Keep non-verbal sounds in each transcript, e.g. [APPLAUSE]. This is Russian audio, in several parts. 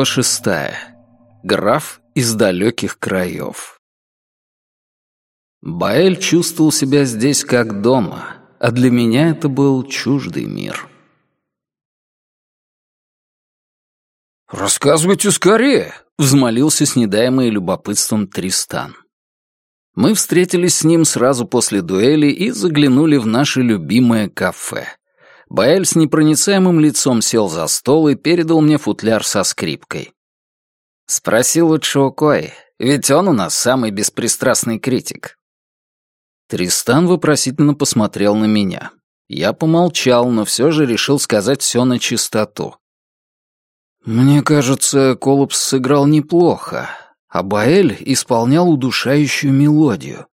Глава шестая. Граф из далеких краев. Баэль чувствовал себя здесь как дома, а для меня это был чуждый мир. «Рассказывайте скорее!» — взмолился с недаемой любопытством Тристан. Мы встретились с ним сразу после дуэли и заглянули в наше любимое кафе. Баэль с непроницаемым лицом сел за стол и передал мне футляр со скрипкой. Спроси лучше у Кои, ведь он у нас самый беспристрастный критик. Тристан вопросительно посмотрел на меня. Я помолчал, но все же решил сказать все на чистоту. Мне кажется, Колупс сыграл неплохо, а Баэль исполнял удушающую мелодию.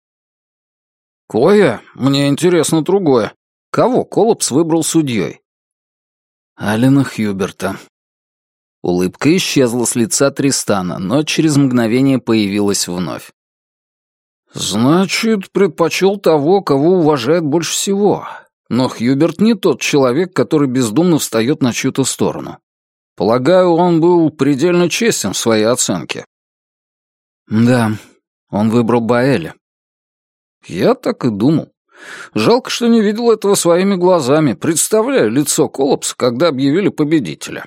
«Коя, мне интересно другое. Кого Колопс выбрал судьей? Алина Хьюберта. Улыбка исчезла с лица Тристана, но через мгновение появилась вновь. «Значит, предпочел того, кого уважает больше всего. Но Хьюберт не тот человек, который бездумно встает на чью-то сторону. Полагаю, он был предельно честен в своей оценке». «Да, он выбрал Баэля». «Я так и думал. Жалко, что не видел этого своими глазами. Представляю лицо Колопса, когда объявили победителя.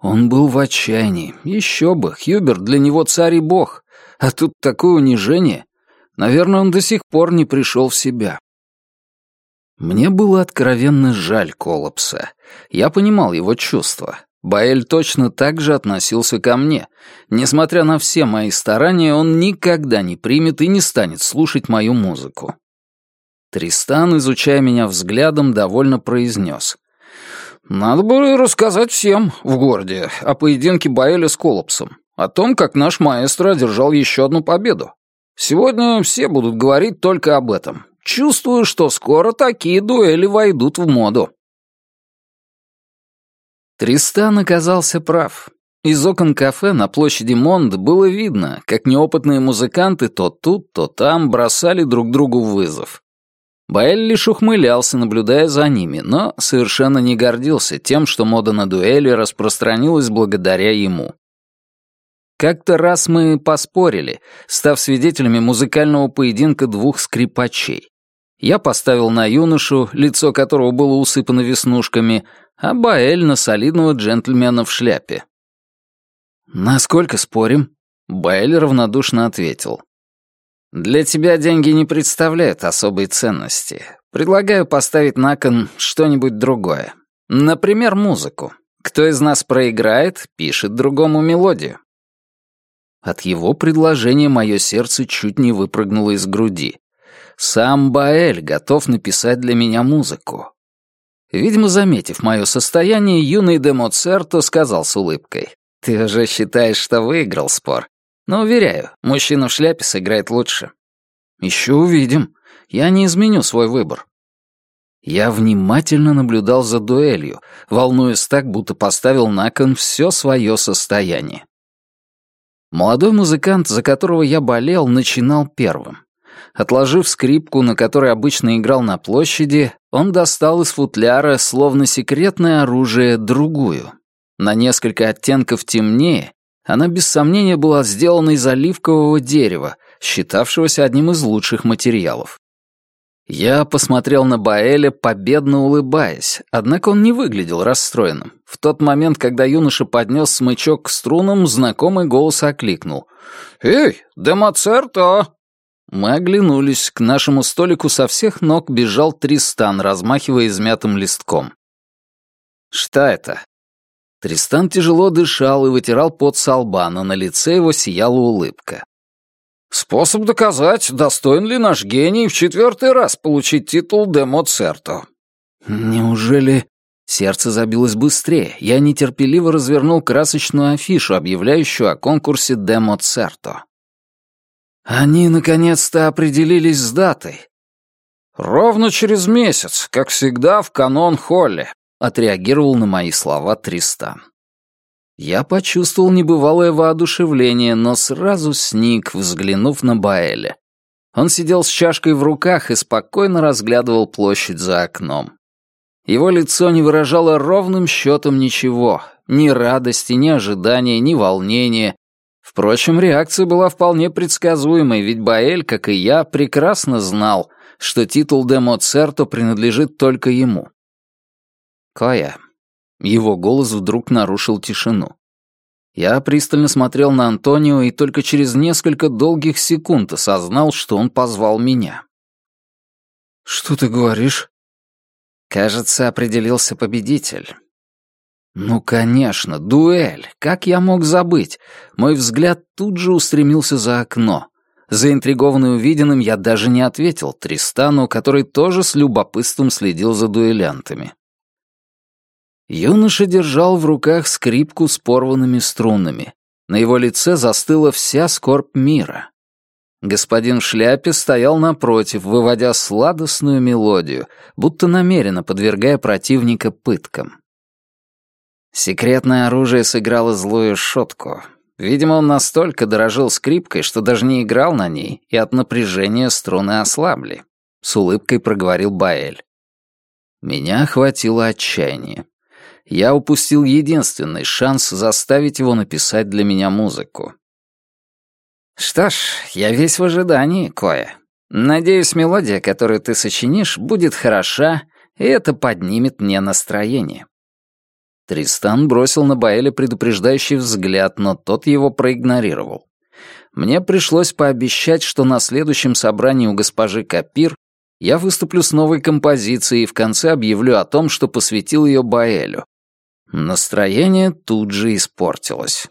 Он был в отчаянии. Еще бы, Хьюберт для него царь и бог. А тут такое унижение. Наверное, он до сих пор не пришел в себя. Мне было откровенно жаль Колопса. Я понимал его чувства. Баэль точно так же относился ко мне. Несмотря на все мои старания, он никогда не примет и не станет слушать мою музыку. Тристан, изучая меня взглядом, довольно произнес. «Надо бы рассказать всем в городе о поединке Баэля с Колопсом, о том, как наш маэстро одержал еще одну победу. Сегодня все будут говорить только об этом. Чувствую, что скоро такие дуэли войдут в моду». Тристан оказался прав. Из окон кафе на площади Монд было видно, как неопытные музыканты то тут, то там бросали друг другу вызов. Баэль лишь ухмылялся, наблюдая за ними, но совершенно не гордился тем, что мода на дуэли распространилась благодаря ему. Как-то раз мы поспорили, став свидетелями музыкального поединка двух скрипачей. Я поставил на юношу, лицо которого было усыпано веснушками, а Баэль на солидного джентльмена в шляпе. «Насколько спорим?» Баэль равнодушно ответил. Для тебя деньги не представляют особой ценности. Предлагаю поставить на кон что-нибудь другое. Например, музыку. Кто из нас проиграет, пишет другому мелодию. От его предложения мое сердце чуть не выпрыгнуло из груди. Сам Баэль готов написать для меня музыку. Видимо, заметив мое состояние, юный де Моцерто сказал с улыбкой. «Ты уже считаешь, что выиграл спор. Но, уверяю, мужчина в шляпе сыграет лучше. Еще увидим. Я не изменю свой выбор. Я внимательно наблюдал за дуэлью, волнуясь так, будто поставил на кон все свое состояние. Молодой музыкант, за которого я болел, начинал первым. Отложив скрипку, на которой обычно играл на площади, он достал из футляра, словно секретное оружие, другую. На несколько оттенков темнее она без сомнения была сделана из оливкового дерева, считавшегося одним из лучших материалов. Я посмотрел на Баэля, победно улыбаясь, однако он не выглядел расстроенным. В тот момент, когда юноша поднес смычок к струнам, знакомый голос окликнул. «Эй, демоцерто!» Мы оглянулись, к нашему столику со всех ног бежал Тристан, размахивая измятым листком. «Что это?» Тристан тяжело дышал и вытирал пот со лба, но на лице его сияла улыбка. «Способ доказать, достоин ли наш гений в четвертый раз получить титул де Моцерто». «Неужели...» Сердце забилось быстрее. Я нетерпеливо развернул красочную афишу, объявляющую о конкурсе де Моцерто. Они наконец-то определились с датой. «Ровно через месяц, как всегда, в канон-холле», отреагировал на мои слова Тристан. Я почувствовал небывалое воодушевление, но сразу сник, взглянув на Баэля. Он сидел с чашкой в руках и спокойно разглядывал площадь за окном. Его лицо не выражало ровным счетом ничего, Ни радости, ни ожидания, ни волнения. Впрочем, реакция была вполне предсказуемой, ведь Баэль, как и я, прекрасно знал, что титул де Моцерто принадлежит только ему. «Коя». Его голос вдруг нарушил тишину. Я пристально смотрел на Антонио и только через несколько долгих секунд осознал, что он позвал меня. «Что ты говоришь?» «Кажется, определился победитель. Ну, конечно, дуэль. Как я мог забыть? Мой взгляд тут же устремился за окно. Заинтригованный увиденным, я даже не ответил Тристану, который тоже с любопытством следил за дуэлянтами. Юноша держал в руках скрипку с порванными струнами. На его лице застыла вся скорбь мира. Господин в шляпе стоял напротив, выводя сладостную мелодию, будто намеренно подвергая противника пыткам. Секретное оружие сыграло злую шутку. Видимо, он настолько дорожил скрипкой, что даже не играл на ней, и от напряжения струны ослабли. С улыбкой проговорил Баэль. Меня охватило отчаяние. Я упустил единственный шанс заставить его написать для меня музыку. Что ж, я весь в ожидании, Коя. Надеюсь, мелодия, которую ты сочинишь, будет хороша, и это поднимет мне настроение. Тристан бросил на Баэля предупреждающий взгляд, но тот его проигнорировал. Мне пришлось пообещать, что на следующем собрании у госпожи Капир я выступлю с новой композицией и в конце объявлю о том, что посвятил ее Баэлю. Настроение тут же испортилось.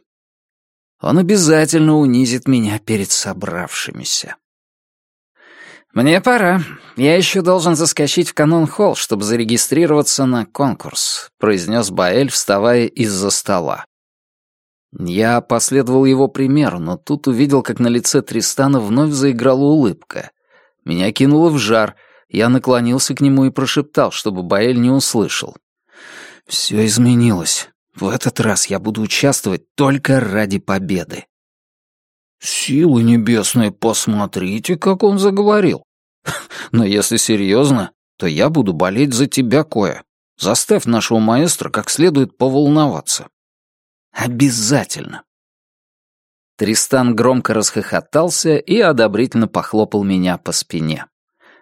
Он обязательно унизит меня перед собравшимися. «Мне пора. Я еще должен заскочить в канон-холл, чтобы зарегистрироваться на конкурс», — произнес Баэль, вставая из-за стола. Я последовал его примеру, но тут увидел, как на лице Тристана вновь заиграла улыбка. Меня кинуло в жар, я наклонился к нему и прошептал, чтобы Баэль не услышал. «Все изменилось. В этот раз я буду участвовать только ради победы». «Силы небесные, посмотрите, как он заговорил. [LAUGHS] Но если серьезно, то я буду болеть за тебя, Коя. Заставь нашего маэстро как следует поволноваться». «Обязательно». Тристан громко расхохотался и одобрительно похлопал меня по спине.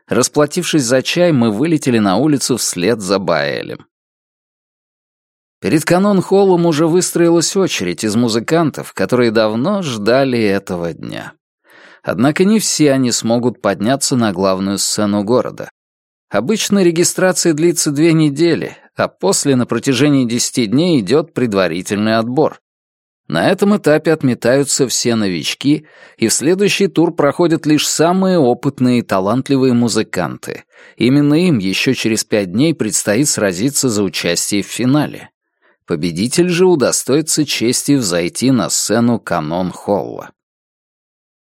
Расплатившись за чай, мы вылетели на улицу вслед за Баэлем. Перед канон-холлом уже выстроилась очередь из музыкантов, которые давно ждали этого дня. Однако не все они смогут подняться на главную сцену города. Обычно регистрация длится две недели, а после на протяжении десяти дней идет предварительный отбор. На этом этапе отметаются все новички, и в следующий тур проходят лишь самые опытные и талантливые музыканты. Именно им еще через пять дней предстоит сразиться за участие в финале. Победитель же удостоится чести взойти на сцену канон-холла.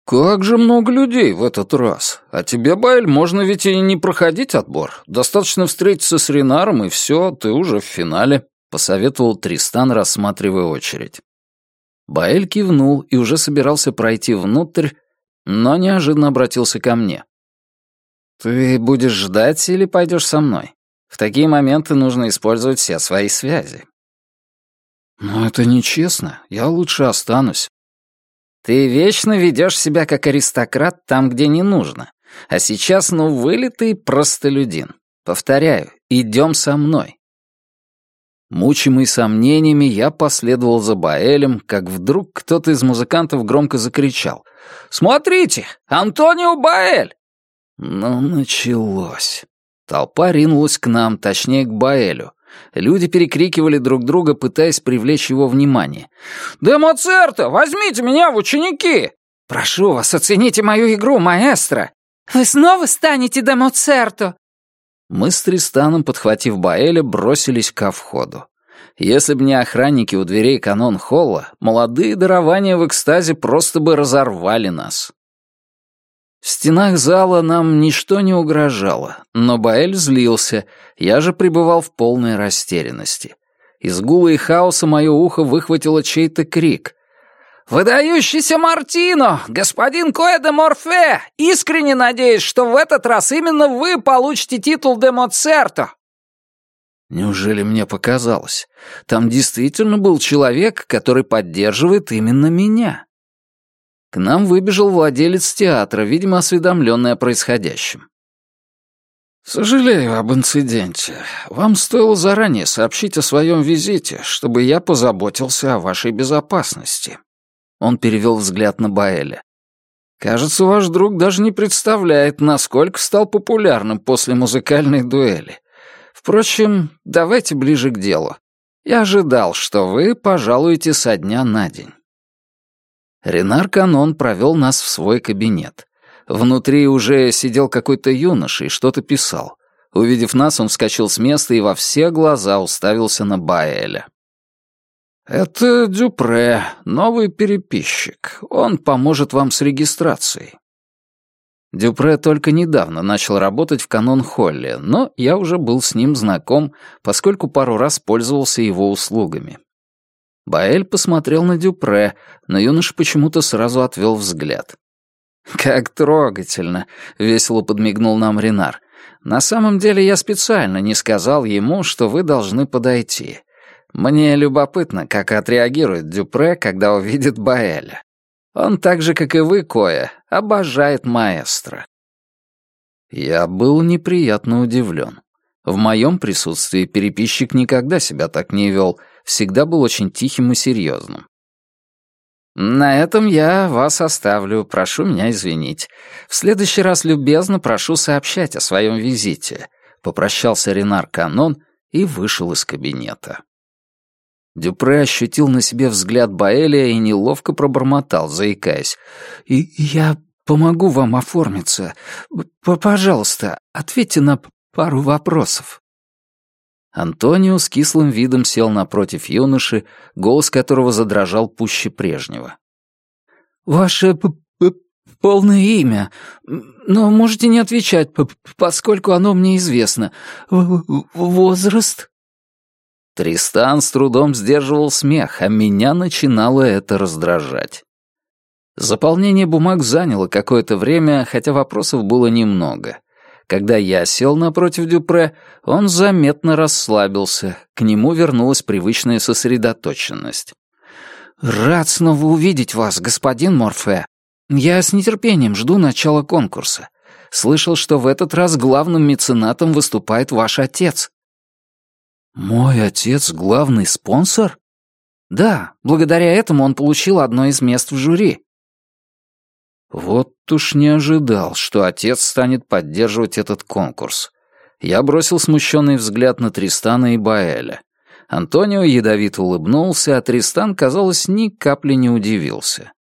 «Как же много людей в этот раз! А тебе, Байль, можно ведь и не проходить отбор. Достаточно встретиться с Ренаром, и все, ты уже в финале», — посоветовал Тристан, рассматривая очередь. Баэль кивнул и уже собирался пройти внутрь, но неожиданно обратился ко мне. «Ты будешь ждать или пойдешь со мной? В такие моменты нужно использовать все свои связи. «Но это нечестно. Я лучше останусь». «Ты вечно ведешь себя как аристократ там, где не нужно. А сейчас, ну, вылитый простолюдин. Повторяю, идем со мной». Мучимый сомнениями, я последовал за Баэлем, как вдруг кто-то из музыкантов громко закричал. «Смотрите, Антонио Баэль!» Ну, началось. Толпа ринулась к нам, точнее, к Баэлю. Люди перекрикивали друг друга, пытаясь привлечь его внимание. «Де Моцерто, возьмите меня в ученики!» «Прошу вас, оцените мою игру, маэстро!» «Вы снова станете де Моцерто?» Мы с Тристаном, подхватив Баэля, бросились ко входу. Если б не охранники у дверей канон-холла, молодые дарования в экстазе просто бы разорвали нас. В стенах зала нам ничто не угрожало, но Баэль злился, я же пребывал в полной растерянности. Из гула и хаоса мое ухо выхватило чей-то крик. «Выдающийся Мартино! Господин Коэ де Морфе! Искренне надеюсь, что в этот раз именно вы получите титул де Моцерто!» Неужели мне показалось? Там действительно был человек, который поддерживает именно меня. К нам выбежал владелец театра, видимо, осведомленный о происходящем. «Сожалею об инциденте. Вам стоило заранее сообщить о своем визите, чтобы я позаботился о вашей безопасности». Он перевел взгляд на Баэля. «Кажется, ваш друг даже не представляет, насколько стал популярным после музыкальной дуэли. Впрочем, давайте ближе к делу. Я ожидал, что вы пожалуете со дня на день». Ренар Канон провел нас в свой кабинет. Внутри уже сидел какой-то юноша и что-то писал. Увидев нас, он вскочил с места и во все глаза уставился на Баэля. «Это Дюпре, новый переписчик. Он поможет вам с регистрацией». Дюпре только недавно начал работать в канон-холле, но я уже был с ним знаком, поскольку пару раз пользовался его услугами. Баэль посмотрел на Дюпре, но юноша почему-то сразу отвел взгляд. «Как трогательно!» — весело подмигнул нам Ренар. «На самом деле я специально не сказал ему, что вы должны подойти. Мне любопытно, как отреагирует Дюпре, когда увидит Баэля. Он так же, как и вы, Коя, обожает маэстро». Я был неприятно удивлен. В моем присутствии переписчик никогда себя так не вел, всегда был очень тихим и серьезным. «На этом я вас оставлю, прошу меня извинить. В следующий раз любезно прошу сообщать о своем визите», — попрощался Ренар Канон и вышел из кабинета. Дюпре ощутил на себе взгляд Баэля и неловко пробормотал, заикаясь. «И я помогу вам оформиться. П Пожалуйста, ответьте на пару вопросов». Антонио с кислым видом сел напротив юноши, голос которого задрожал пуще прежнего. «Ваше полное имя, но можете не отвечать, поскольку оно мне известно. В возраст?» Тристан с трудом сдерживал смех, а меня начинало это раздражать. Заполнение бумаг заняло какое-то время, хотя вопросов было немного. Когда я сел напротив Дюпре, он заметно расслабился, к нему вернулась привычная сосредоточенность. «Рад снова увидеть вас, господин Морфе. Я с нетерпением жду начала конкурса. Слышал, что в этот раз главным меценатом выступает ваш отец». «Мой отец — главный спонсор?» «Да, благодаря этому он получил одно из мест в жюри. Вот уж не ожидал, что отец станет поддерживать этот конкурс. Я бросил смущенный взгляд на Тристана и Баэля. Антонио ядовито улыбнулся, а Тристан, казалось, ни капли не удивился.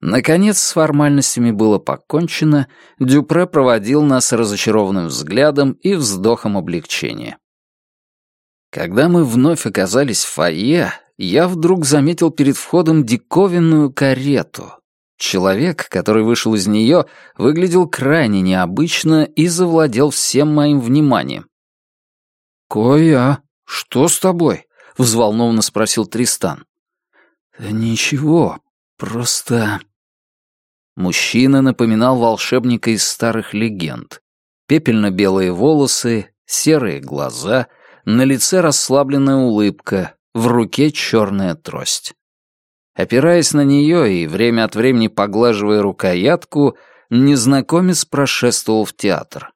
Наконец, с формальностями было покончено, Дюпре проводил нас разочарованным взглядом и вздохом облегчения. Когда мы вновь оказались в фойе, я вдруг заметил перед входом диковинную карету, Человек, который вышел из нее, выглядел крайне необычно и завладел всем моим вниманием. «Коя, что с тобой?» — взволнованно спросил Тристан. «Ничего, просто...» Мужчина напоминал волшебника из старых легенд. Пепельно-белые волосы, серые глаза, на лице расслабленная улыбка, в руке черная трость. Опираясь на нее и время от времени поглаживая рукоятку, незнакомец прошествовал в театр.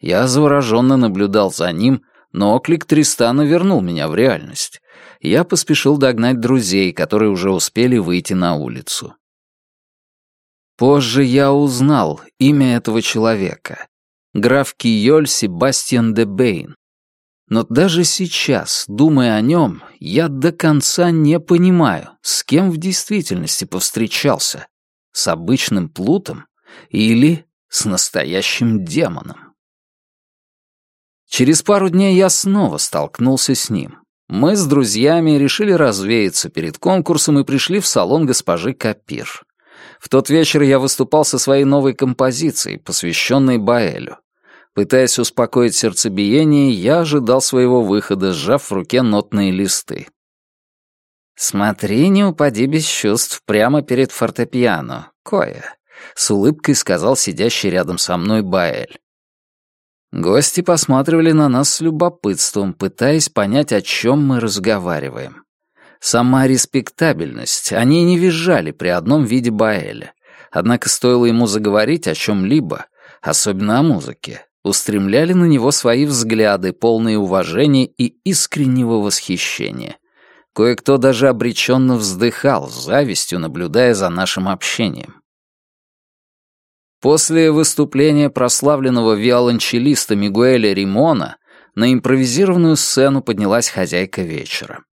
Я завороженно наблюдал за ним, но оклик Тристана вернул меня в реальность. Я поспешил догнать друзей, которые уже успели выйти на улицу. Позже я узнал имя этого человека. Граф Киоль Себастьян де Бейн. Но даже сейчас, думая о нем, я до конца не понимаю, с кем в действительности повстречался. С обычным плутом или с настоящим демоном. Через пару дней я снова столкнулся с ним. Мы с друзьями решили развеяться перед конкурсом и пришли в салон госпожи Капир. В тот вечер я выступал со своей новой композицией, посвященной Баэлю. Пытаясь успокоить сердцебиение, я ожидал своего выхода, сжав в руке нотные листы. «Смотри, не упади без чувств прямо перед фортепиано, Коя», — с улыбкой сказал сидящий рядом со мной Баэль. Гости посматривали на нас с любопытством, пытаясь понять, о чем мы разговариваем. Сама респектабельность, они не визжали при одном виде Баэля. Однако стоило ему заговорить о чем-либо, особенно о музыке, устремляли на него свои взгляды, полные уважения и искреннего восхищения. Кое-кто даже обреченно вздыхал, с завистью наблюдая за нашим общением. После выступления прославленного виолончелиста Мигуэля Римона на импровизированную сцену поднялась хозяйка вечера.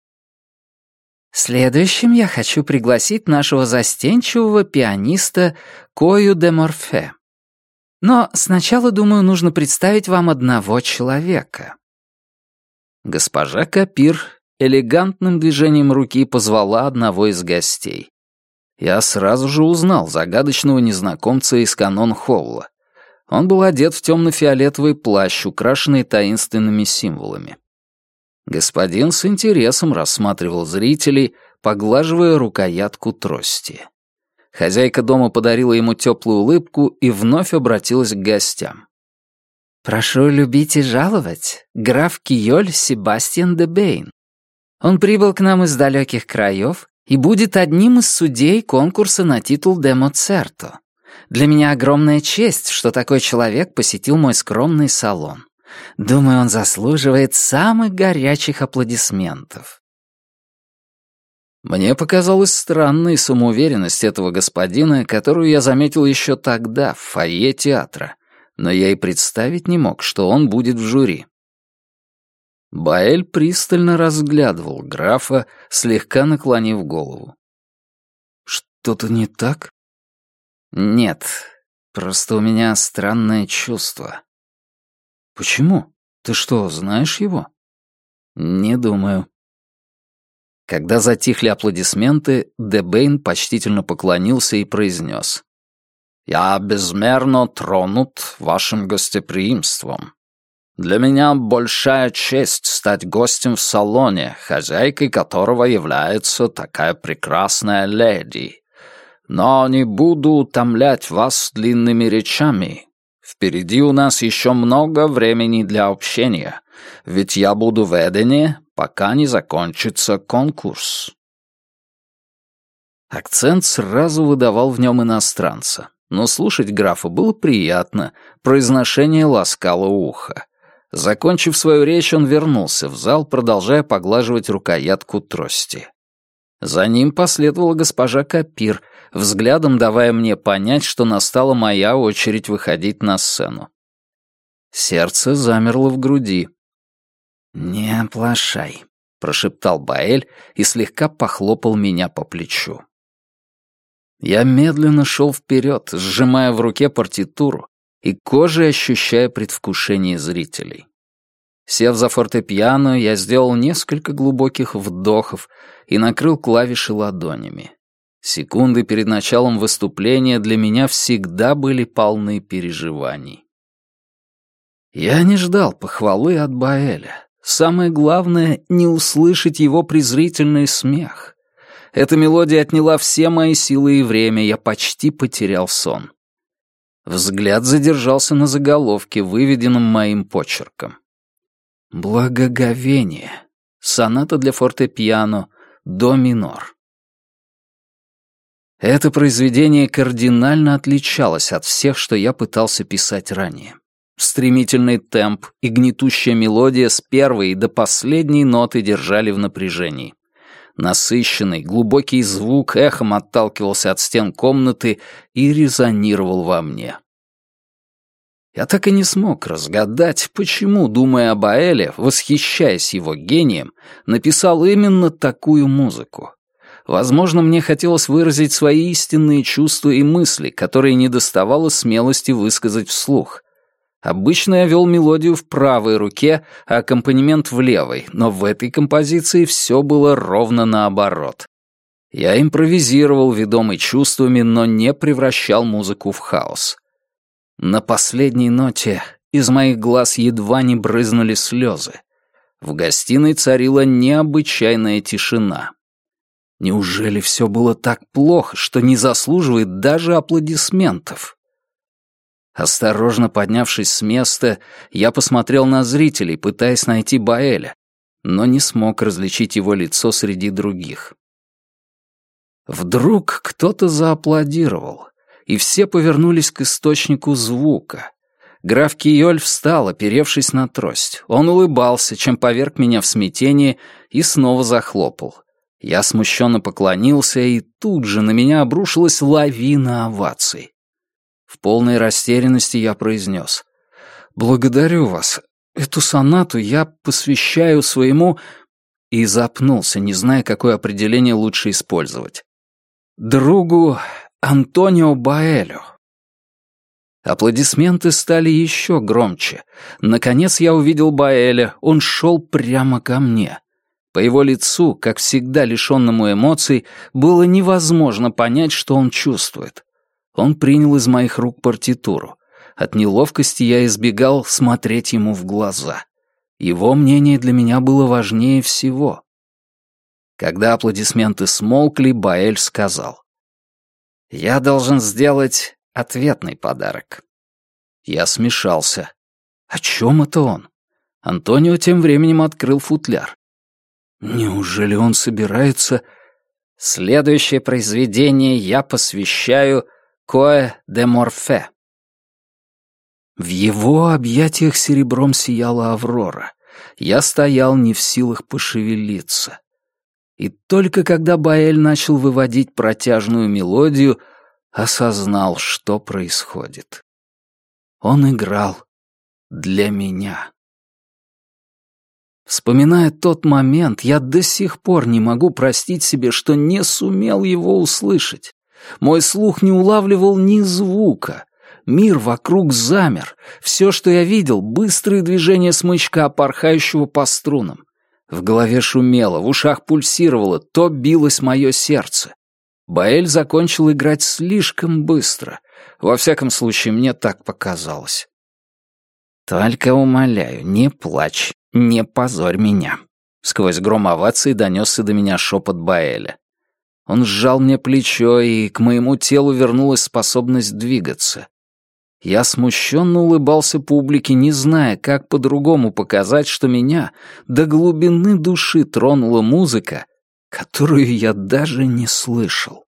Следующим я хочу пригласить нашего застенчивого пианиста Кою де Морфе. Но сначала, думаю, нужно представить вам одного человека. Госпожа Капир элегантным движением руки позвала одного из гостей. Я сразу же узнал загадочного незнакомца из канон-холла. Он был одет в темно-фиолетовый плащ, украшенный таинственными символами. Господин с интересом рассматривал зрителей, поглаживая рукоятку трости. Хозяйка дома подарила ему теплую улыбку и вновь обратилась к гостям. «Прошу любить и жаловать, граф Киоль Себастьян де Бейн. Он прибыл к нам из далеких краев и будет одним из судей конкурса на титул де Моцерто. Для меня огромная честь, что такой человек посетил мой скромный салон. Думаю, он заслуживает самых горячих аплодисментов. Мне показалась странной самоуверенность этого господина, которую я заметил еще тогда, в фойе театра, но я и представить не мог, что он будет в жюри. Баэль пристально разглядывал графа, слегка наклонив голову. «Что-то не так?» «Нет, просто у меня странное чувство». «Почему? Ты что, знаешь его?» «Не думаю». Когда затихли аплодисменты, Дебейн почтительно поклонился и произнес. «Я безмерно тронут вашим гостеприимством. Для меня большая честь стать гостем в салоне, хозяйкой которого является такая прекрасная леди. Но не буду утомлять вас длинными речами. Впереди у нас еще много времени для общения, ведь я буду в Эдене, пока не закончится конкурс. Акцент сразу выдавал в нем иностранца, но слушать графа было приятно, произношение ласкало ухо. Закончив свою речь, он вернулся в зал, продолжая поглаживать рукоятку трости. За ним последовала госпожа Капир, взглядом давая мне понять, что настала моя очередь выходить на сцену. Сердце замерло в груди. «Не оплошай», — прошептал Баэль и слегка похлопал меня по плечу. Я медленно шел вперед, сжимая в руке партитуру и кожей ощущая предвкушение зрителей. Сев за фортепиано, я сделал несколько глубоких вдохов и накрыл клавиши ладонями. Секунды перед началом выступления для меня всегда были полны переживаний. Я не ждал похвалы от Баэля. Самое главное — не услышать его презрительный смех. Эта мелодия отняла все мои силы и время, я почти потерял сон. Взгляд задержался на заголовке, выведенном моим почерком. «Благоговение. Соната для фортепиано. До минор». Это произведение кардинально отличалось от всех, что я пытался писать ранее. Стремительный темп и гнетущая мелодия с первой до последней ноты держали в напряжении. Насыщенный, глубокий звук эхом отталкивался от стен комнаты и резонировал во мне. Я так и не смог разгадать, почему, думая об Аэле, восхищаясь его гением, написал именно такую музыку. Возможно, мне хотелось выразить свои истинные чувства и мысли, которые не доставало смелости высказать вслух — Обычно я вел мелодию в правой руке, а аккомпанемент в левой, но в этой композиции все было ровно наоборот. Я импровизировал, ведомый чувствами, но не превращал музыку в хаос. На последней ноте из моих глаз едва не брызнули слезы. В гостиной царила необычайная тишина. Неужели все было так плохо, что не заслуживает даже аплодисментов? Осторожно поднявшись с места, я посмотрел на зрителей, пытаясь найти Баэля, но не смог различить его лицо среди других. Вдруг кто-то зааплодировал, и все повернулись к источнику звука. Граф Киёль встал, оперевшись на трость. Он улыбался, чем поверг меня в смятение, и снова захлопал. Я смущенно поклонился, и тут же на меня обрушилась лавина оваций. В полной растерянности я произнес. «Благодарю вас. Эту сонату я посвящаю своему...» И запнулся, не зная, какое определение лучше использовать. «Другу Антонио Баэлю». Аплодисменты стали еще громче. Наконец я увидел Баэля, он шел прямо ко мне. По его лицу, как всегда лишенному эмоций, было невозможно понять, что он чувствует. Он принял из моих рук партитуру. От неловкости я избегал смотреть ему в глаза. Его мнение для меня было важнее всего. Когда аплодисменты смолкли, Баэль сказал. «Я должен сделать ответный подарок». Я смешался. О чем это он? Антонио тем временем открыл футляр. Неужели он собирается... Следующее произведение я посвящаю Кое де Морфе. В его объятиях серебром сияла Аврора. Я стоял не в силах пошевелиться. И только когда Баэль начал выводить протяжную мелодию, осознал, что происходит. Он играл для меня. Вспоминая тот момент, я до сих пор не могу простить себе, что не сумел его услышать. Мой слух не улавливал ни звука. Мир вокруг замер. Все, что я видел, быстрые движения смычка, порхающего по струнам. В голове шумело, в ушах пульсировало, то билось мое сердце. Баэль закончил играть слишком быстро. Во всяком случае, мне так показалось. «Только умоляю, не плачь, не позорь меня», — сквозь гром овации донесся до меня шепот Баэля. Он сжал мне плечо, и к моему телу вернулась способность двигаться. Я смущенно улыбался публике, не зная, как по-другому показать, что меня до глубины души тронула музыка, которую я даже не слышал.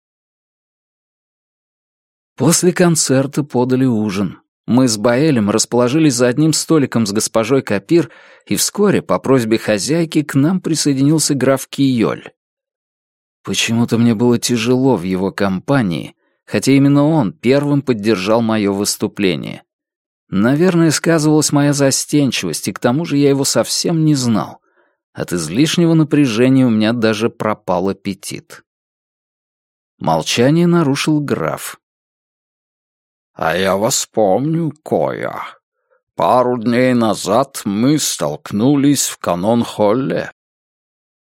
После концерта подали ужин. Мы с Баэлем расположились за одним столиком с госпожой Капир, и вскоре, по просьбе хозяйки, к нам присоединился граф Киёль. Почему-то мне было тяжело в его компании, хотя именно он первым поддержал мое выступление. Наверное, сказывалась моя застенчивость, и к тому же я его совсем не знал. От излишнего напряжения у меня даже пропал аппетит. Молчание нарушил граф. «А я вас помню, Коя. Пару дней назад мы столкнулись в канон-холле.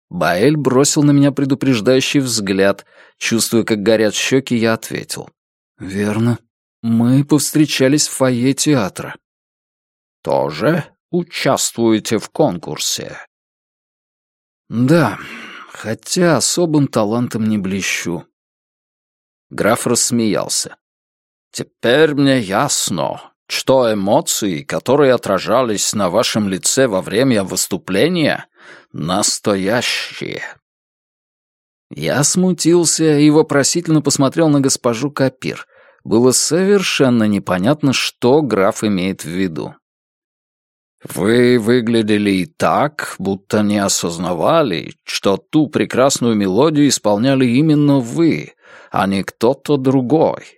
Баэль бросил на меня предупреждающий взгляд. Чувствуя, как горят щеки, я ответил. «Верно. Мы повстречались в фойе театра». «Тоже участвуете в конкурсе?» «Да, хотя особым талантом не блещу». Граф рассмеялся. «Теперь мне ясно, что эмоции, которые отражались на вашем лице во время выступления, настоящие. Я смутился и вопросительно посмотрел на госпожу Капир. Было совершенно непонятно, что граф имеет в виду. «Вы выглядели и так, будто не осознавали, что ту прекрасную мелодию исполняли именно вы, а не кто-то другой.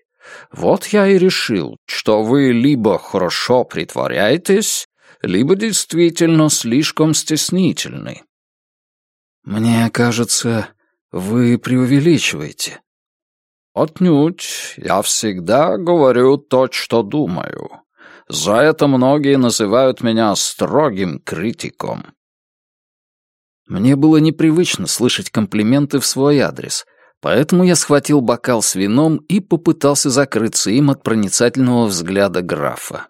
Вот я и решил, что вы либо хорошо притворяетесь, либо действительно слишком стеснительны. Мне кажется, вы преувеличиваете. Отнюдь, я всегда говорю то, что думаю. За это многие называют меня строгим критиком. Мне было непривычно слышать комплименты в свой адрес, поэтому я схватил бокал с вином и попытался закрыться им от проницательного взгляда графа.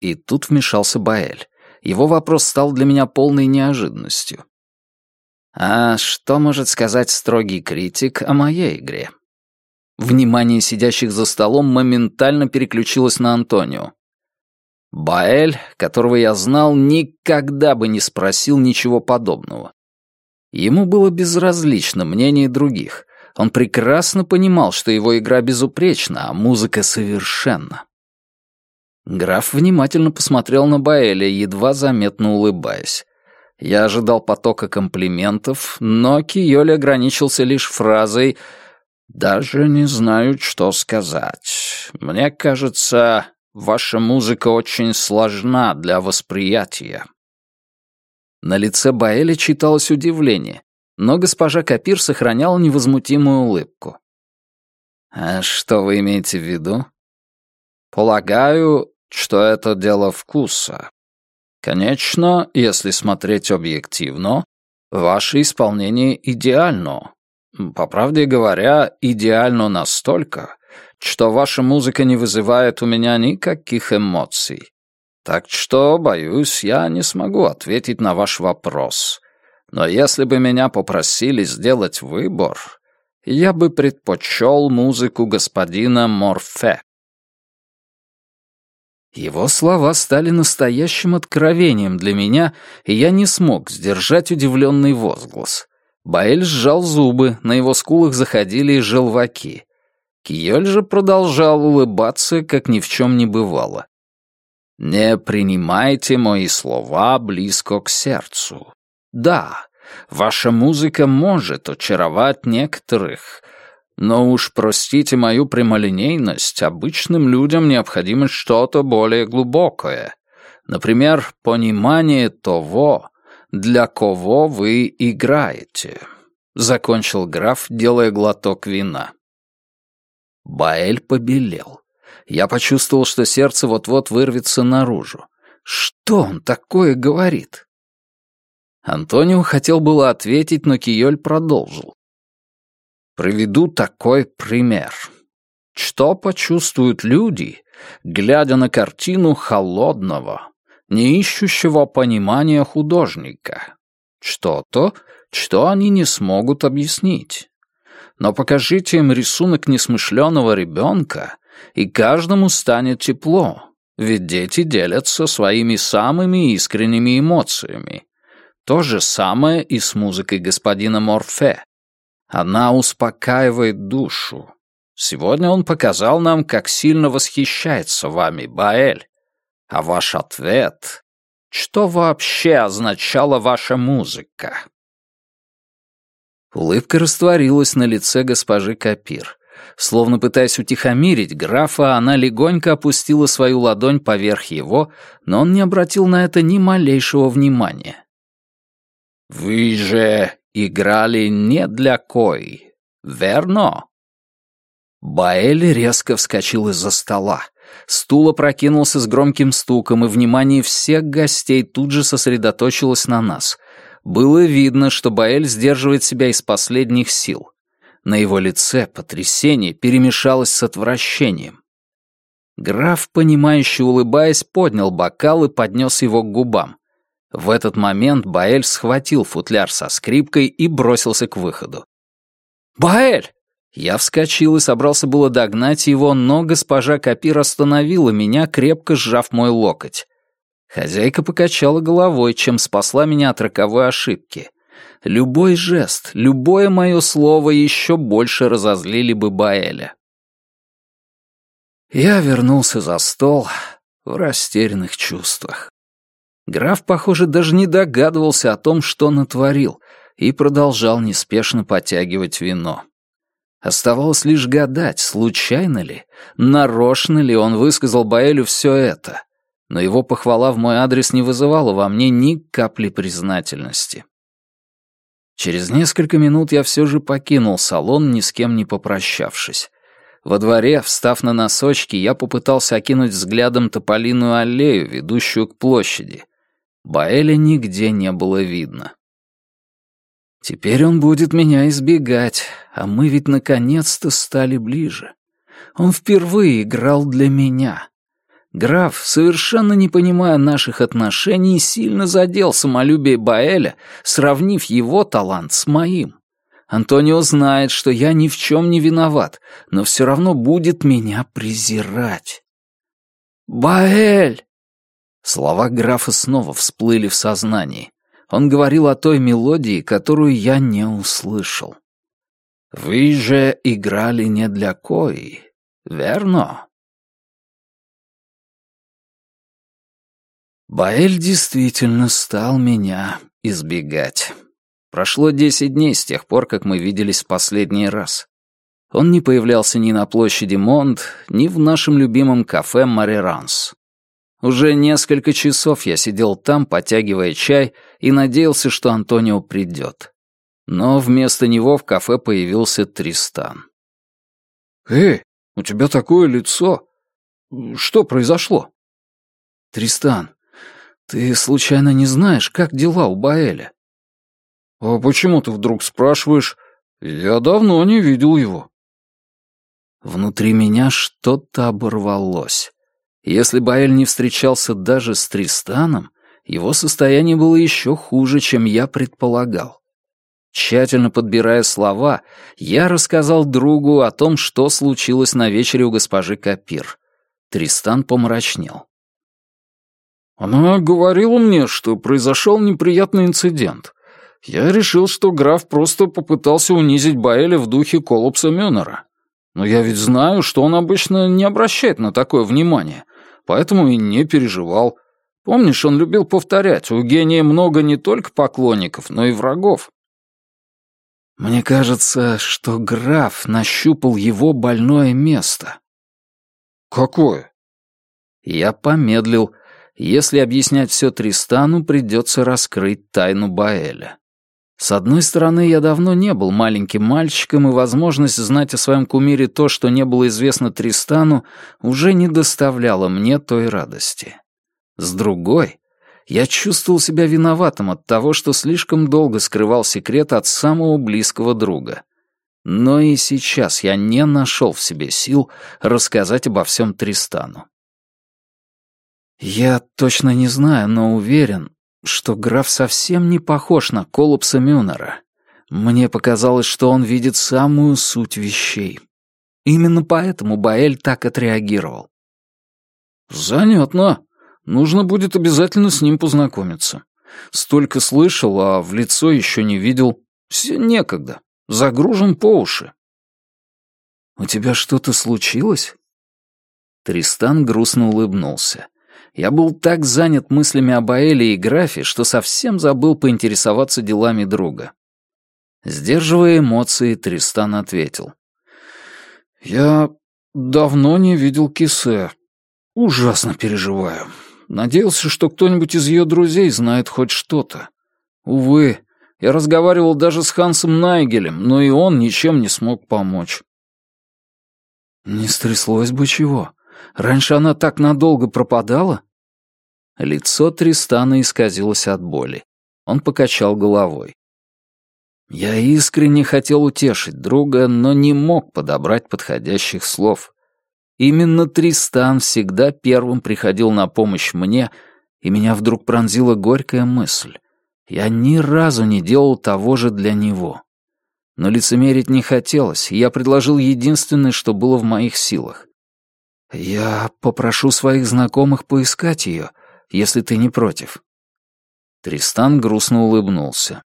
И тут вмешался Баэль. Его вопрос стал для меня полной неожиданностью. А что может сказать строгий критик о моей игре? Внимание сидящих за столом моментально переключилось на Антонио. Баэль, которого я знал, никогда бы не спросил ничего подобного. Ему было безразлично мнение других. Он прекрасно понимал, что его игра безупречна, а музыка совершенна. Граф внимательно посмотрел на Баэля, едва заметно улыбаясь. Я ожидал потока комплиментов, но Киёль ограничился лишь фразой «Даже не знаю, что сказать. Мне кажется, Ваша музыка очень сложна для восприятия». На лице Баэля читалось удивление, но госпожа Капир сохраняла невозмутимую улыбку. «А что вы имеете в виду?» «Полагаю, что это дело вкуса. Конечно, если смотреть объективно, ваше исполнение идеально. По правде говоря, идеально настолько, что ваша музыка не вызывает у меня никаких эмоций. Так что, боюсь, я не смогу ответить на ваш вопрос. Но если бы меня попросили сделать выбор, я бы предпочел музыку господина Морфе. Его слова стали настоящим откровением для меня, и я не смог сдержать удивленный возглас. Баэль сжал зубы, на его скулах заходили желваки. Киёль же продолжал улыбаться, как ни в чем не бывало. «Не принимайте мои слова близко к сердцу. Да, ваша музыка может очаровать некоторых, но уж простите мою прямолинейность, обычным людям необходимо что-то более глубокое. Например, понимание того, для кого вы играете», — закончил граф, делая глоток вина. Баэль побелел. Я почувствовал, что сердце вот-вот вырвется наружу. Что он такое говорит? Антонио хотел было ответить, но Киёль продолжил. Приведу такой пример. Что почувствуют люди, глядя на картину холодного, не ищущего понимания художника? Что-то, что они не смогут объяснить но покажите им рисунок несмышленого ребенка, и каждому станет тепло, ведь дети делятся своими самыми искренними эмоциями. То же самое и с музыкой господина Морфе. Она успокаивает душу. Сегодня он показал нам, как сильно восхищается вами, Баэль. А ваш ответ... Что вообще означала ваша музыка? Улыбка растворилась на лице госпожи Капир. Словно пытаясь утихомирить графа, она легонько опустила свою ладонь поверх его, но он не обратил на это ни малейшего внимания. «Вы же играли не для кой, верно?» Баэль резко вскочил из-за стола. Стул опрокинулся с громким стуком, и внимание всех гостей тут же сосредоточилось на нас. Было видно, что Баэль сдерживает себя из последних сил. На его лице потрясение перемешалось с отвращением. Граф, понимающе улыбаясь, поднял бокал и поднес его к губам. В этот момент Баэль схватил футляр со скрипкой и бросился к выходу. «Баэль!» Я вскочил и собрался было догнать его, но госпожа Капир остановила меня, крепко сжав мой локоть. Хозяйка покачала головой, чем спасла меня от роковой ошибки. Любой жест, любое мое слово еще больше разозлили бы Баэля. Я вернулся за стол в растерянных чувствах. Граф, похоже, даже не догадывался о том, что натворил, и продолжал неспешно потягивать вино. Оставалось лишь гадать, случайно ли, нарочно ли он высказал Баэлю все это, но его похвала в мой адрес не вызывала во мне ни капли признательности. Через несколько минут я все же покинул салон, ни с кем не попрощавшись. Во дворе, встав на носочки, я попытался окинуть взглядом тополиную аллею, ведущую к площади. Баэля нигде не было видно. Теперь он будет меня избегать, а мы ведь наконец-то стали ближе. Он впервые играл для меня. Граф, совершенно не понимая наших отношений, сильно задел самолюбие Баэля, сравнив его талант с моим. Антонио знает, что я ни в чем не виноват, но все равно будет меня презирать. «Баэль!» Слова графа снова всплыли в сознании. Он говорил о той мелодии, которую я не услышал. «Вы же играли не для кои, верно?» Баэль действительно стал меня избегать. Прошло десять дней с тех пор, как мы виделись в последний раз. Он не появлялся ни на площади Монд, ни в нашем любимом кафе «Мареранс». Уже несколько часов я сидел там, потягивая чай, и надеялся, что Антонио придет. Но вместо него в кафе появился Тристан. «Эй, у тебя такое лицо! Что произошло?» «Тристан, ты случайно не знаешь, как дела у Баэля?» «А почему ты вдруг спрашиваешь? Я давно не видел его». Внутри меня что-то оборвалось. Если Баэль не встречался даже с Тристаном, его состояние было еще хуже, чем я предполагал. Тщательно подбирая слова, я рассказал другу о том, что случилось на вечере у госпожи Капир. Тристан помрачнел. «Она говорила мне, что произошел неприятный инцидент. Я решил, что граф просто попытался унизить Баэля в духе коллапса Мюннера. Но я ведь знаю, что он обычно не обращает на такое внимание, поэтому и не переживал. Помнишь, он любил повторять, у гения много не только поклонников, но и врагов. Мне кажется, что граф нащупал его больное место. Какое? Я помедлил. Если объяснять все Тристану, придется раскрыть тайну Баэля. С одной стороны, я давно не был маленьким мальчиком, и возможность знать о своем кумире то, что не было известно Тристану, уже не доставляла мне той радости. С другой, я чувствовал себя виноватым от того, что слишком долго скрывал секрет от самого близкого друга. Но и сейчас я не нашел в себе сил рассказать обо всем Тристану. Я точно не знаю, но уверен, что граф совсем не похож на Колупса Мюнера. Мне показалось, что он видит самую суть вещей. Именно поэтому Баэль так отреагировал. «Занятно. Нужно будет обязательно с ним познакомиться. Столько слышал, а в лицо еще не видел. Все некогда. Загружен по уши». «У тебя что-то случилось?» Тристан грустно улыбнулся. Я был так занят мыслями об Аэле и графе, что совсем забыл поинтересоваться делами друга. Сдерживая эмоции, Тристан ответил. «Я давно не видел Кисе. Ужасно переживаю. Надеялся, что кто-нибудь из ее друзей знает хоть что-то. Увы, я разговаривал даже с Хансом Найгелем, но и он ничем не смог помочь». «Не стряслось бы чего. Раньше она так надолго пропадала?» Лицо Тристана исказилось от боли. Он покачал головой. Я искренне хотел утешить друга, но не мог подобрать подходящих слов. Именно Тристан всегда первым приходил на помощь мне, и меня вдруг пронзила горькая мысль. Я ни разу не делал того же для него. Но лицемерить не хотелось, и я предложил единственное, что было в моих силах. «Я попрошу своих знакомых поискать ее», если ты не против». Тристан грустно улыбнулся.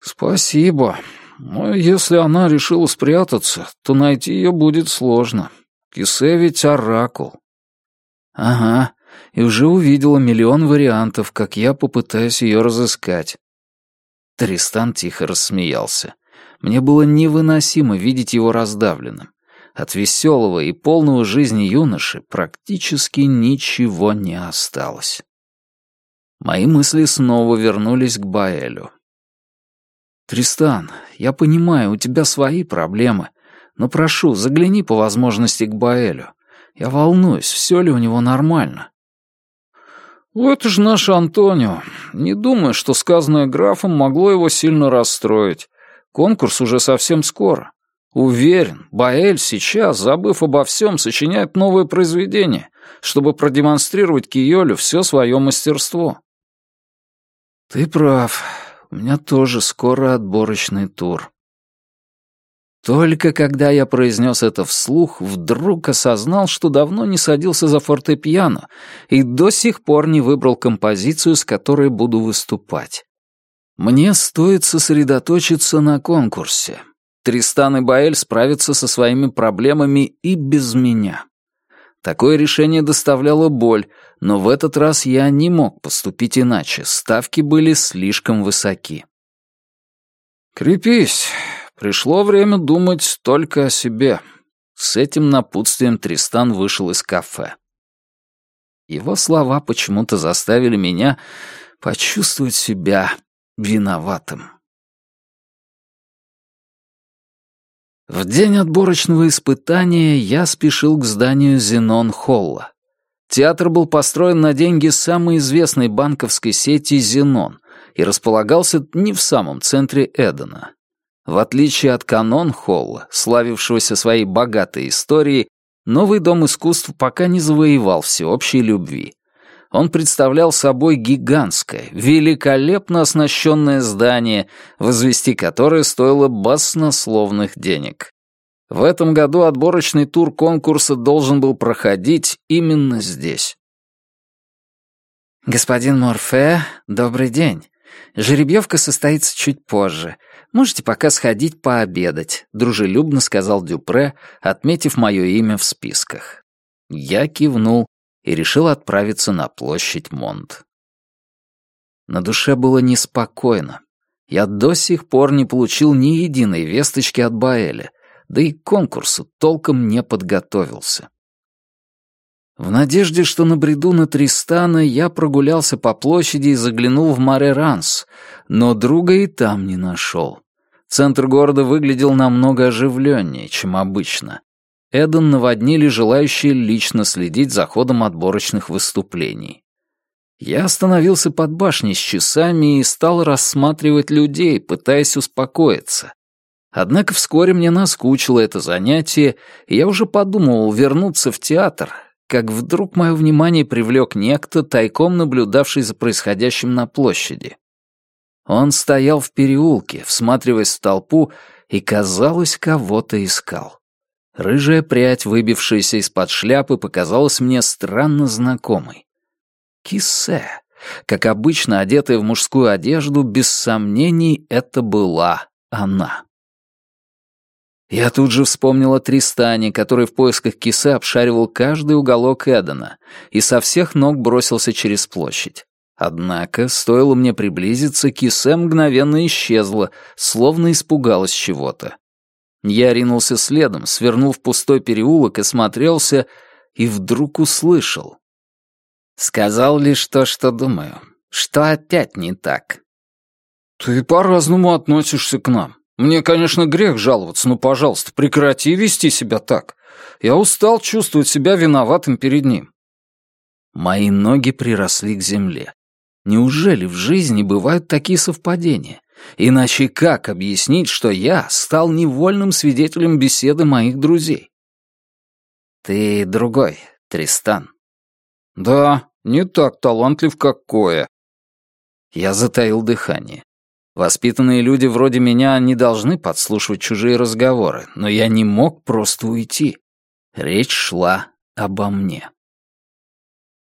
«Спасибо. Но если она решила спрятаться, то найти ее будет сложно. Кисе ведь оракул». «Ага, и уже увидела миллион вариантов, как я попытаюсь ее разыскать». Тристан тихо рассмеялся. Мне было невыносимо видеть его раздавленным. От веселого и полного жизни юноши практически ничего не осталось. Мои мысли снова вернулись к Баэлю. «Тристан, я понимаю, у тебя свои проблемы, но прошу, загляни по возможности к Баэлю. Я волнуюсь, все ли у него нормально». «Это же наш Антонио. Не думаю, что сказанное графом могло его сильно расстроить. Конкурс уже совсем скоро. Уверен, Баэль сейчас, забыв обо всем, сочиняет новое произведение, чтобы продемонстрировать Киолю все свое мастерство. Ты прав. У меня тоже скоро отборочный тур. Только когда я произнес это вслух, вдруг осознал, что давно не садился за фортепиано и до сих пор не выбрал композицию, с которой буду выступать. Мне стоит сосредоточиться на конкурсе. Тристан и Баэль справятся со своими проблемами и без меня. Такое решение доставляло боль, но в этот раз я не мог поступить иначе, ставки были слишком высоки. «Крепись, пришло время думать только о себе». С этим напутствием Тристан вышел из кафе. Его слова почему-то заставили меня почувствовать себя виноватым. В день отборочного испытания я спешил к зданию Зенон-Холла. Театр был построен на деньги самой известной банковской сети «Зенон» и располагался не в самом центре Эдена. В отличие от Канон-Холла, славившегося своей богатой историей, новый дом искусств пока не завоевал всеобщей любви он представлял собой гигантское, великолепно оснащенное здание, возвести которое стоило баснословных денег. В этом году отборочный тур конкурса должен был проходить именно здесь. «Господин Морфе, добрый день. Жеребьевка состоится чуть позже. Можете пока сходить пообедать», — дружелюбно сказал Дюпре, отметив мое имя в списках. Я кивнул и решил отправиться на площадь Монт. На душе было неспокойно. Я до сих пор не получил ни единой весточки от Баэля, да и к конкурсу толком не подготовился. В надежде, что набреду на Тристана, я прогулялся по площади и заглянул в Маре-Ранс, но друга и там не нашел. Центр города выглядел намного оживленнее, чем обычно. Эден наводнили желающие лично следить за ходом отборочных выступлений. Я остановился под башней с часами и стал рассматривать людей, пытаясь успокоиться. Однако вскоре мне наскучило это занятие, и я уже подумывал вернуться в театр, как вдруг мое внимание привлек некто, тайком наблюдавший за происходящим на площади. Он стоял в переулке, всматриваясь в толпу, и, казалось, кого-то искал. Рыжая прядь, выбившаяся из-под шляпы, показалась мне странно знакомой. Кисе, как обычно одетая в мужскую одежду, без сомнений, это была она. Я тут же вспомнил о Тристане, который в поисках кисе обшаривал каждый уголок Эдена и со всех ног бросился через площадь. Однако, стоило мне приблизиться, кисе мгновенно исчезла, словно испугалась чего-то. Я ринулся следом, свернул в пустой переулок и смотрелся, и вдруг услышал. Сказал лишь то, что думаю. Что опять не так? «Ты по-разному относишься к нам. Мне, конечно, грех жаловаться, но, пожалуйста, прекрати вести себя так. Я устал чувствовать себя виноватым перед ним». Мои ноги приросли к земле. Неужели в жизни бывают такие совпадения? Иначе как объяснить, что я стал невольным свидетелем беседы моих друзей? Ты другой, Тристан. Да, не так талантлив, как Коя. Я затаил дыхание. Воспитанные люди вроде меня не должны подслушивать чужие разговоры, но я не мог просто уйти. Речь шла обо мне.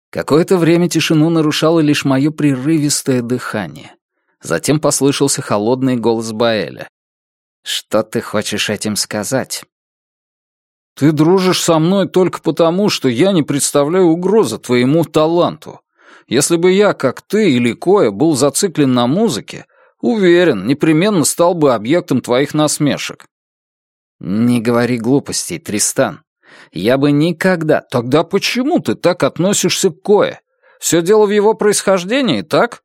Какое-то время тишину нарушало лишь мое прерывистое дыхание. Затем послышался холодный голос Баэля. «Что ты хочешь этим сказать?» «Ты дружишь со мной только потому, что я не представляю угрозы твоему таланту. Если бы я, как ты или Коя, был зациклен на музыке, уверен, непременно стал бы объектом твоих насмешек». «Не говори глупостей, Тристан. Я бы никогда...» «Тогда почему ты так относишься к Кое? Все дело в его происхождении, так?»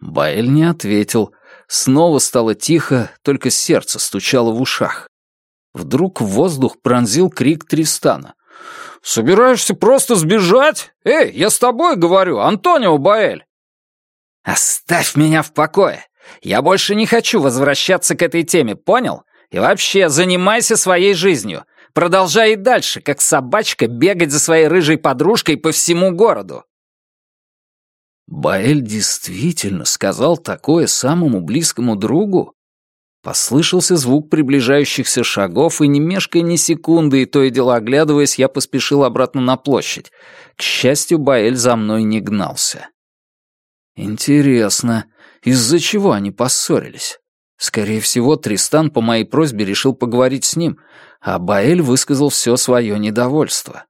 Баэль не ответил. Снова стало тихо, только сердце стучало в ушах. Вдруг воздух пронзил крик Тристана. «Собираешься просто сбежать? Эй, я с тобой говорю, Антонио Баэль!» «Оставь меня в покое! Я больше не хочу возвращаться к этой теме, понял? И вообще, занимайся своей жизнью. Продолжай и дальше, как собачка, бегать за своей рыжей подружкой по всему городу. Баэль действительно сказал такое самому близкому другу? Послышался звук приближающихся шагов, и не мешкая ни секунды, и то и дело оглядываясь, я поспешил обратно на площадь. К счастью, Баэль за мной не гнался. Интересно, из-за чего они поссорились? Скорее всего, Тристан по моей просьбе решил поговорить с ним, а Баэль высказал все свое недовольство.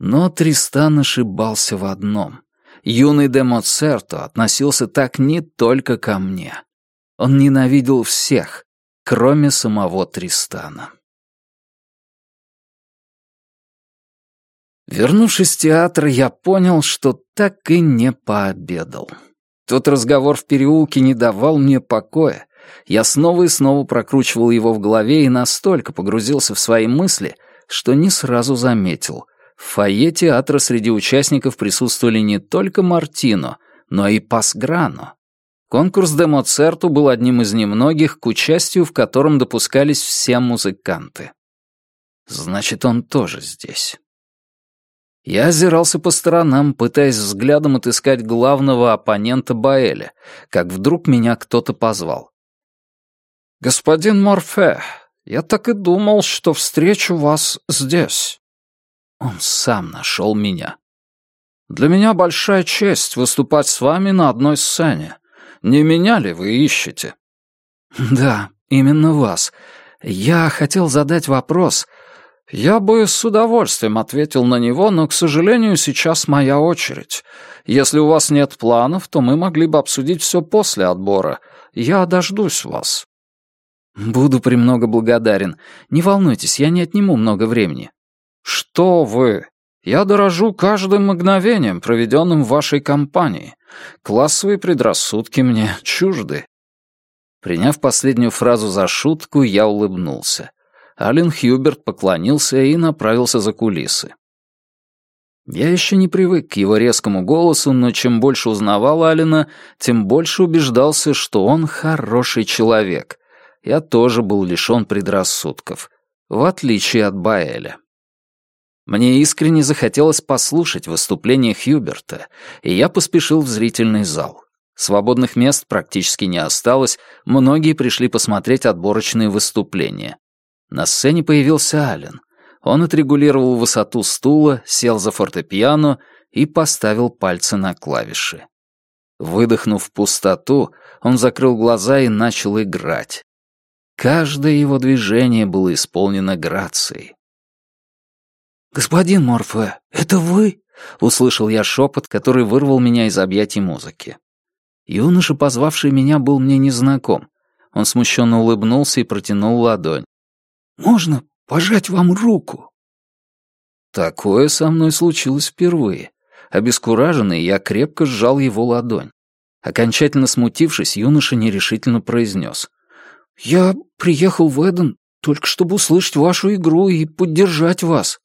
Но Тристан ошибался в одном. Юный де Моцерто относился так не только ко мне. Он ненавидел всех, кроме самого Тристана. Вернувшись в театр, я понял, что так и не пообедал. Тот разговор в переулке не давал мне покоя. Я снова и снова прокручивал его в голове и настолько погрузился в свои мысли, что не сразу заметил. В фойе театра среди участников присутствовали не только Мартино, но и Пасграно. Конкурс де Моцерту был одним из немногих, к участию в котором допускались все музыканты. Значит, он тоже здесь. Я озирался по сторонам, пытаясь взглядом отыскать главного оппонента Баэля, как вдруг меня кто-то позвал. «Господин Морфе, я так и думал, что встречу вас здесь». Он сам нашел меня. «Для меня большая честь выступать с вами на одной сцене. Не меня ли вы ищете?» [LAUGHS] «Да, именно вас. Я хотел задать вопрос. Я бы с удовольствием ответил на него, но, к сожалению, сейчас моя очередь. Если у вас нет планов, то мы могли бы обсудить все после отбора. Я дождусь вас». «Буду премного благодарен. Не волнуйтесь, я не отниму много времени». «Что вы? Я дорожу каждым мгновением, проведенным в вашей компании. Классовые предрассудки мне чужды». Приняв последнюю фразу за шутку, я улыбнулся. Ален Хьюберт поклонился и направился за кулисы. Я еще не привык к его резкому голосу, но чем больше узнавал Алина, тем больше убеждался, что он хороший человек. Я тоже был лишен предрассудков, в отличие от Баэля. Мне искренне захотелось послушать выступление Хьюберта, и я поспешил в зрительный зал. Свободных мест практически не осталось, многие пришли посмотреть отборочные выступления. На сцене появился Ален. Он отрегулировал высоту стула, сел за фортепиано и поставил пальцы на клавиши. Выдохнув пустоту, он закрыл глаза и начал играть. Каждое его движение было исполнено грацией. «Господин Морфе, это вы?» — услышал я шепот, который вырвал меня из объятий музыки. Юноша, позвавший меня, был мне незнаком. Он смущенно улыбнулся и протянул ладонь. «Можно пожать вам руку?» Такое со мной случилось впервые. Обескураженный, я крепко сжал его ладонь. Окончательно смутившись, юноша нерешительно произнес. «Я приехал в Эден только чтобы услышать вашу игру и поддержать вас».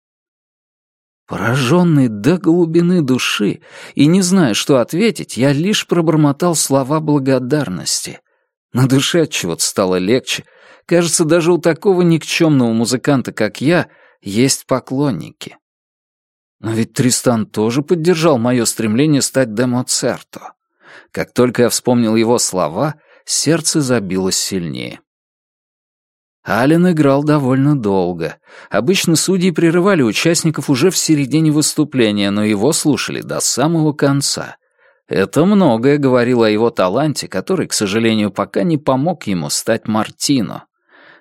Пораженный до глубины души и не зная, что ответить, я лишь пробормотал слова благодарности. На душе от чего-то стало легче. Кажется, даже у такого никчемного музыканта, как я, есть поклонники. Но ведь Тристан тоже поддержал мое стремление стать демоцерто. Как только я вспомнил его слова, сердце забилось сильнее. Ален играл довольно долго. Обычно судьи прерывали участников уже в середине выступления, но его слушали до самого конца. Это многое говорило о его таланте, который, к сожалению, пока не помог ему стать Мартино.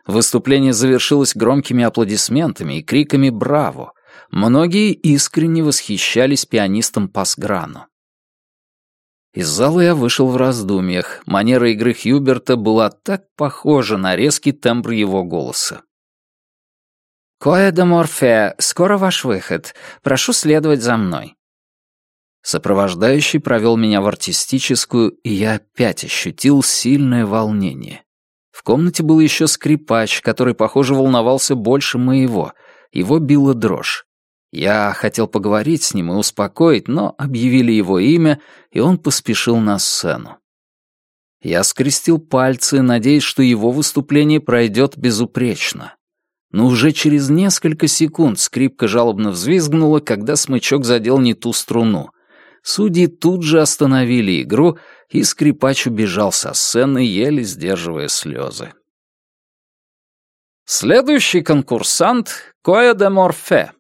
Выступление завершилось громкими аплодисментами и криками «Браво!». Многие искренне восхищались пианистом Пасграно. Из зала я вышел в раздумьях. Манера игры Хьюберта была так похожа на резкий тембр его голоса. «Коэ де Морфе, скоро ваш выход. Прошу следовать за мной». Сопровождающий провел меня в артистическую, и я опять ощутил сильное волнение. В комнате был еще скрипач, который, похоже, волновался больше моего. Его била дрожь. Я хотел поговорить с ним и успокоить, но объявили его имя, и он поспешил на сцену. Я скрестил пальцы, надеясь, что его выступление пройдет безупречно. Но уже через несколько секунд скрипка жалобно взвизгнула, когда смычок задел не ту струну. Судьи тут же остановили игру, и скрипач убежал со сцены, еле сдерживая слезы. Следующий конкурсант — Коя де Морфе.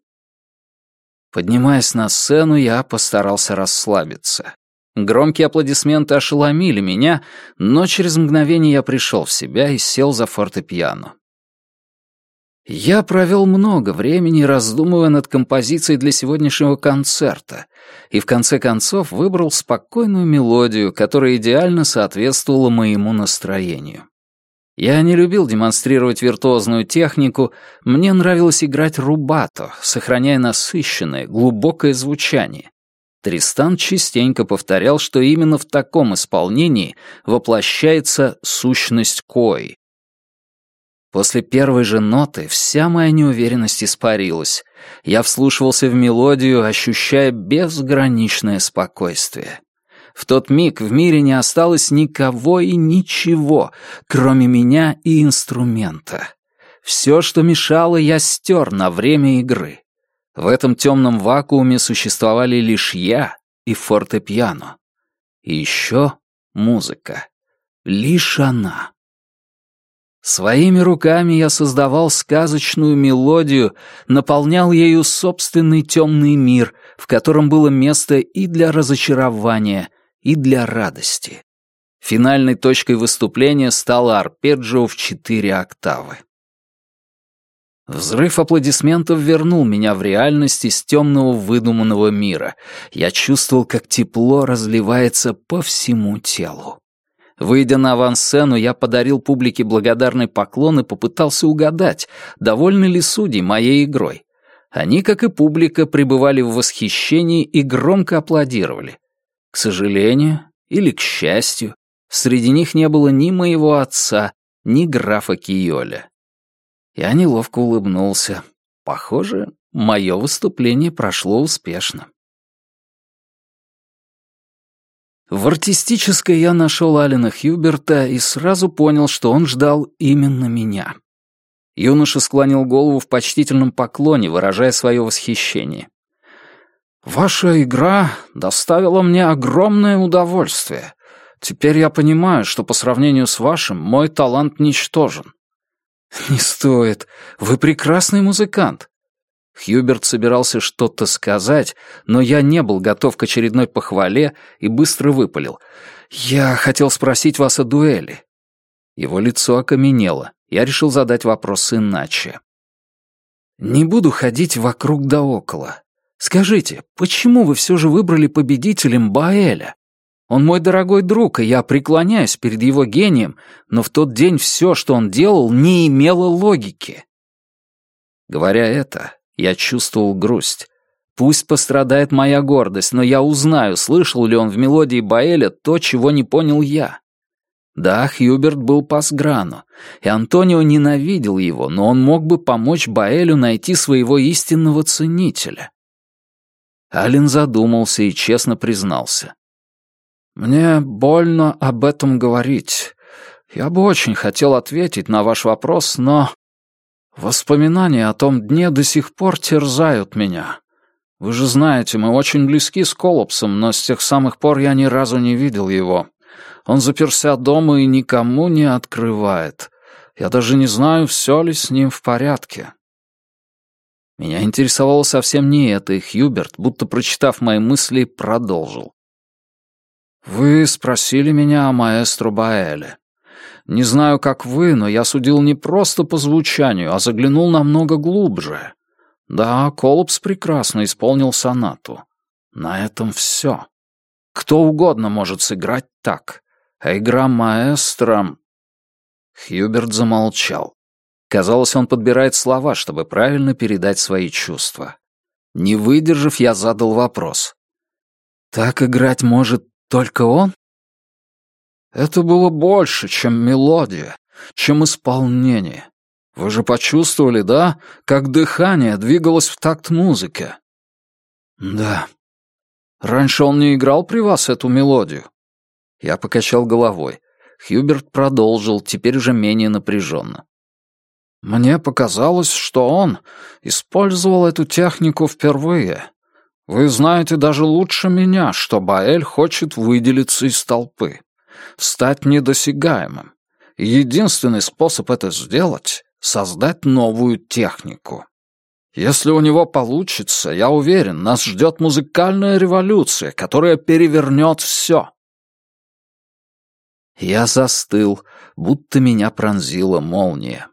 Поднимаясь на сцену, я постарался расслабиться. Громкие аплодисменты ошеломили меня, но через мгновение я пришел в себя и сел за фортепиано. Я провел много времени, раздумывая над композицией для сегодняшнего концерта, и в конце концов выбрал спокойную мелодию, которая идеально соответствовала моему настроению. Я не любил демонстрировать виртуозную технику, мне нравилось играть рубато, сохраняя насыщенное, глубокое звучание. Тристан частенько повторял, что именно в таком исполнении воплощается сущность кои. После первой же ноты вся моя неуверенность испарилась. Я вслушивался в мелодию, ощущая безграничное спокойствие. В тот миг в мире не осталось никого и ничего, кроме меня и инструмента. Все, что мешало, я стер на время игры. В этом темном вакууме существовали лишь я и фортепиано. И еще музыка. Лишь она. Своими руками я создавал сказочную мелодию, наполнял ею собственный темный мир, в котором было место и для разочарования, и для радости. Финальной точкой выступления стало арпеджио в четыре октавы. Взрыв аплодисментов вернул меня в реальность из темного выдуманного мира. Я чувствовал, как тепло разливается по всему телу. Выйдя на авансцену, я подарил публике благодарный поклон и попытался угадать, довольны ли судьи моей игрой. Они, как и публика, пребывали в восхищении и громко аплодировали. К сожалению или к счастью, среди них не было ни моего отца, ни графа Киоля. Я неловко улыбнулся. Похоже, мое выступление прошло успешно. В артистической я нашел Алина Хьюберта и сразу понял, что он ждал именно меня. Юноша склонил голову в почтительном поклоне, выражая свое восхищение. «Ваша игра доставила мне огромное удовольствие. Теперь я понимаю, что по сравнению с вашим мой талант ничтожен». «Не стоит. Вы прекрасный музыкант». Хьюберт собирался что-то сказать, но я не был готов к очередной похвале и быстро выпалил. «Я хотел спросить вас о дуэли». Его лицо окаменело. Я решил задать вопрос иначе. «Не буду ходить вокруг да около. Скажите, почему вы все же выбрали победителем Баэля? Он мой дорогой друг, и я преклоняюсь перед его гением, но в тот день все, что он делал, не имело логики. Говоря это, я чувствовал грусть. Пусть пострадает моя гордость, но я узнаю, слышал ли он в мелодии Баэля то, чего не понял я. Да, Хьюберт был пасграну, и Антонио ненавидел его, но он мог бы помочь Баэлю найти своего истинного ценителя. Ален задумался и честно признался. «Мне больно об этом говорить. Я бы очень хотел ответить на ваш вопрос, но воспоминания о том дне до сих пор терзают меня. Вы же знаете, мы очень близки с Колопсом, но с тех самых пор я ни разу не видел его. Он заперся дома и никому не открывает. Я даже не знаю, все ли с ним в порядке. Меня интересовало совсем не это, и Хьюберт, будто прочитав мои мысли, продолжил. «Вы спросили меня о маэстро Баэле. Не знаю, как вы, но я судил не просто по звучанию, а заглянул намного глубже. Да, Колопс прекрасно исполнил сонату. На этом все. Кто угодно может сыграть так, а игра маэстро...» Хьюберт замолчал. Казалось, он подбирает слова, чтобы правильно передать свои чувства. Не выдержав, я задал вопрос. «Так играть может только он?» «Это было больше, чем мелодия, чем исполнение. Вы же почувствовали, да, как дыхание двигалось в такт музыки?» «Да. Раньше он не играл при вас эту мелодию?» Я покачал головой. Хьюберт продолжил, теперь уже менее напряженно. Мне показалось, что он использовал эту технику впервые. Вы знаете даже лучше меня, что Баэль хочет выделиться из толпы, стать недосягаемым. единственный способ это сделать — создать новую технику. Если у него получится, я уверен, нас ждет музыкальная революция, которая перевернет все. Я застыл, будто меня пронзила молния.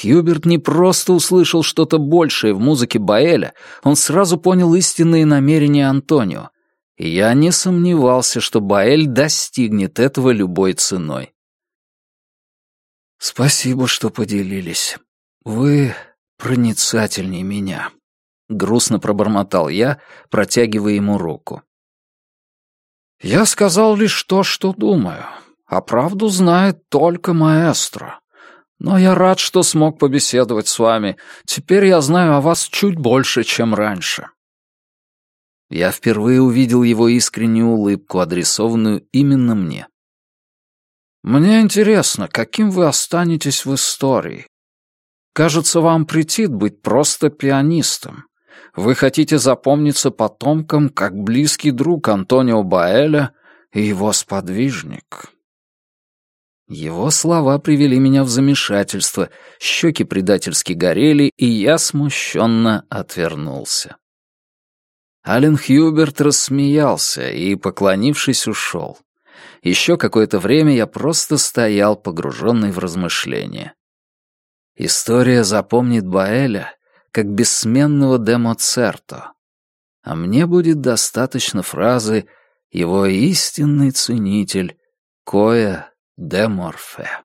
Хьюберт не просто услышал что-то большее в музыке Баэля, он сразу понял истинные намерения Антонио. Я не сомневался, что Баэль достигнет этого любой ценой. «Спасибо, что поделились. Вы проницательнее меня», — грустно пробормотал я, протягивая ему руку. «Я сказал лишь то, что думаю, а правду знает только маэстро. Но я рад, что смог побеседовать с вами. Теперь я знаю о вас чуть больше, чем раньше». Я впервые увидел его искреннюю улыбку, адресованную именно мне. «Мне интересно, каким вы останетесь в истории. Кажется, вам претит быть просто пианистом. Вы хотите запомниться потомкам как близкий друг Антонио Баэля и его сподвижник». Его слова привели меня в замешательство, щеки предательски горели, и я смущенно отвернулся. Ален Хьюберт рассмеялся и, поклонившись, ушел. Еще какое-то время я просто стоял, погруженный в размышления. История запомнит Баэля как бессменного де Моцерто, а мне будет достаточно фразы «его истинный ценитель Коя де Морфе».